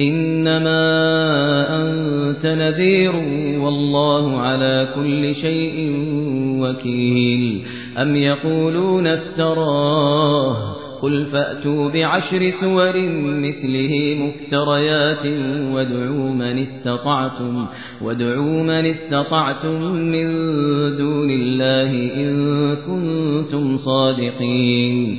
إنما أنت نذير والله على كل شيء وكيل. أم يقولون افتراه؟ قل فأتوا بعشر سور مثله مفتريات وادعوا من استطعتم وادعوا من استطعتم من دون الله إن كنتم صادقين.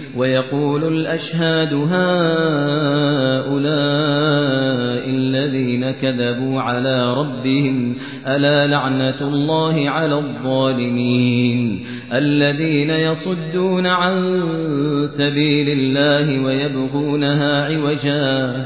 ويقول الأشهاد هؤلاء الذين كذبوا على ربهم ألا لعنة الله على الظالمين؟ الذين يصدون عن سبيل الله ويبغونها عوجا.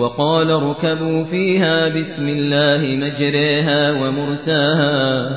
وقال اركبوا فيها بسم الله مجريها ومرساها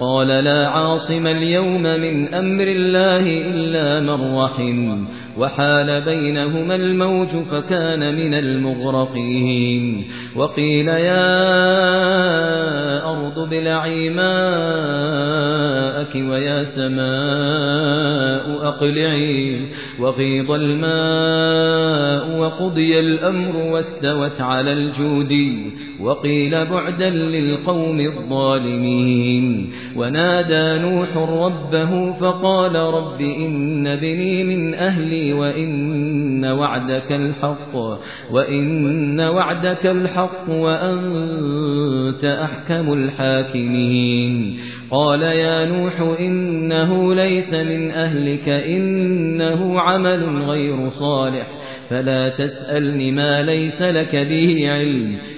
قال لا عاصم اليوم من أمر الله إلا من رحم وحال بينهما الموج فكان من المغرقين. وقيل يا أرض ابلعي ماءك ويا سماء أقلعي. وغيض الماء وقضي الأمر واستوت على الجودي. وقيل بعدا للقوم الظالمين. ونادى نوح ربه فقال رب إن بني من أهلي وإن وعدك الحق وإن وعدك الحق وأنت أحكم الحاكمين. قال يا نوح إنه ليس من أهلك إنه عمل غير صالح فلا تسألني ما ليس لك به علم.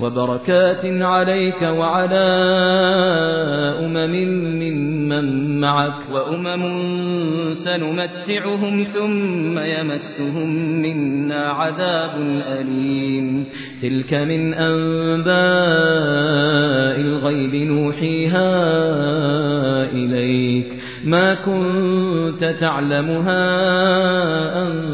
وبركات عليك وعلى أمم ممن معك وأمم سنمتعهم ثم يمسهم منا عذاب أليم. تلك من أنباء الغيب نوحيها إليك. ما كنت تعلمها أنت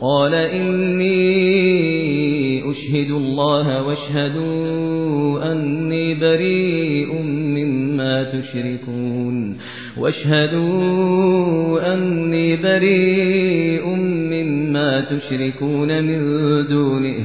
قال إني أشهد الله واشهدوا أني بريء مما تشركون واشهدوا أني بريء مما تشركون من دونه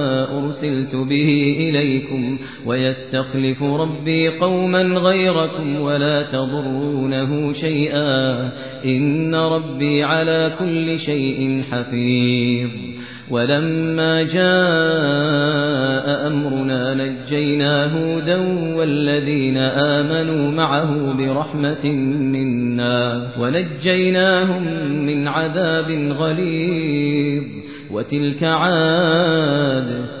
أرسلت به إليكم ويستخلف ربي قوما غيركم ولا تضرونه شيئا إن ربي على كل شيء حفيظ. ولما جاء أمرنا نجينا هودا والذين آمنوا معه برحمة منا ونجيناهم من عذاب غليظ. وتلك عاد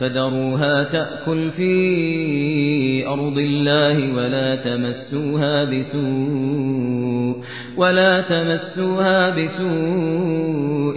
فذروها تأكل في أرض الله ولا تمسوها بسوء ولا تمسوها بسوء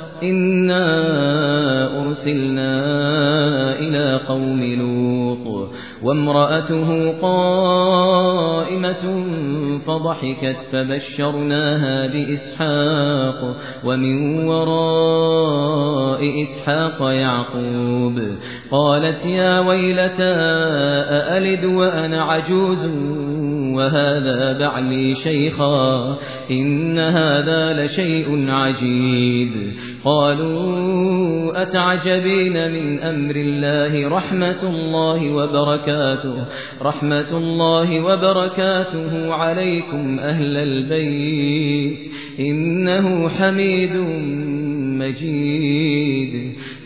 إنا أرسلنا إلى قوم لوط وامرأته قائمة فضحكت فبشرناها بإسحاق ومن وراء إسحاق يعقوب قالت يا ويلتى أألد وأنا عجوز وهذا بعلي شيخا إن هذا لشيء عجيب. قالوا أتعجبين من أمر الله رحمة الله وبركاته؟ رحمة الله وبركاته عليكم أهل البيت إنه حميد مجيد.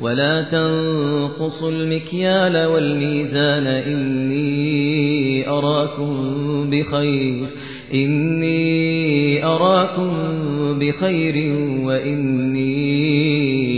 ولا تنقصوا المكيال والميزان إني أراكم بخير إني أراكم بخير وإني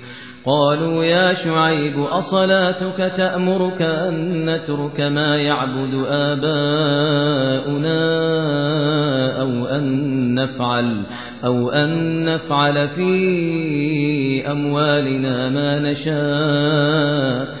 قالوا يا شعيب أصلاتك تأمرك أن نترك ما يعبد آباؤنا أو أن نفعل أو أن نفعل في أموالنا ما نشاء.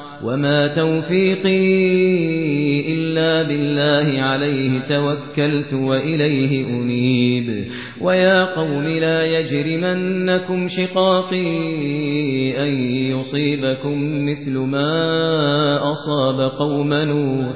وما توفيقي إلا بالله عليه توكلت وإليه أنيب ويا قوم لا يجرمنكم شقاقي أن يصيبكم مثل ما أصاب قوم نوح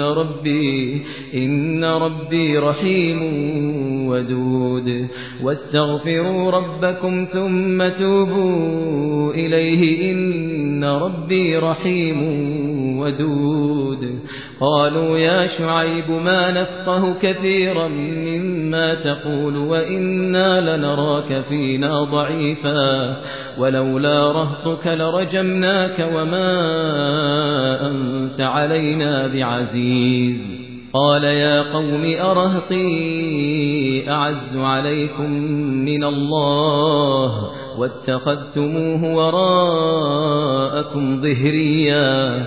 ربي إن ربي رحيم ودود واستغفروا ربكم ثم توبوا إليه إن ربي رحيم ودود قالوا يا شعيب ما نفقه كثيرا مما تقول وإنا لنراك فينا ضعيفا ولولا رهطك لرجمناك وما أنت علينا بعزيز قال يا قوم أرهطي أعز عليكم من الله واتخذتموه وراءكم ظهريا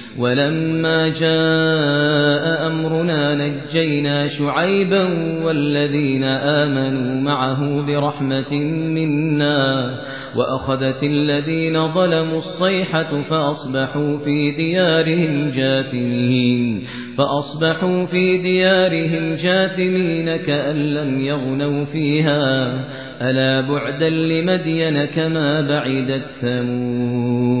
ولما جاء أمرنا نجينا شعيبا والذين آمنوا معه برحمة منا وأخذت الذين ظلموا الصيحة فأصبحوا في ديارهم جاثمين فأصبحوا في ديارهم جاثمين كأن لم يغنوا فيها ألا بعدا لمدين كما بعدت ثمود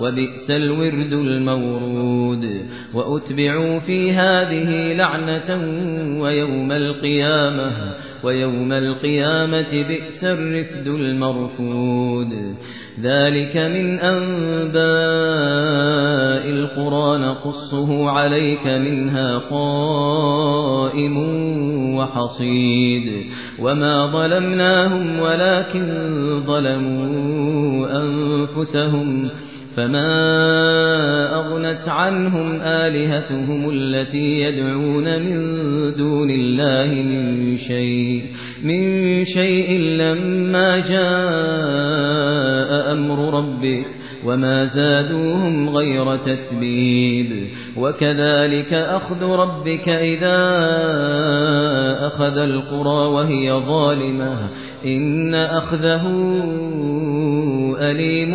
وبئس الورد المورود. وأتبعوا في هذه لعنة ويوم القيامة ويوم القيامة بئس الرفد المرفود. ذلك من أنباء القرى نقصه عليك منها قائم وحصيد. وما ظلمناهم ولكن ظلموا أنفسهم. فما أغنت عنهم آلهتهم التي يدعون من دون الله من شيء من شيء لما جاء أمر ربك وما زادوهم غير تتبيب. وكذلك أخذ ربك إذا أخذ القرى وهي ظالمة. إن أخذه أليم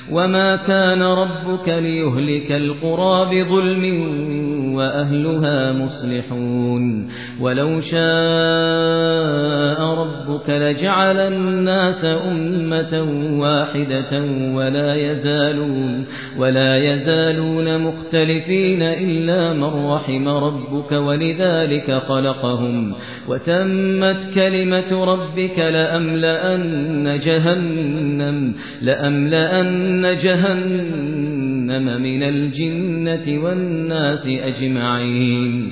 وما كان ربك ليهلك القرى بظلم وأهلها مصلحون ولو شاء ربك لجعل الناس أمة واحدة ولا يزالون ولا يزالون مختلفين إلا من رحم ربك ولذلك خلقهم وتمت كلمة ربك لأملأن جهنم لأملأن جهنم من الجنة والناس أجمعين.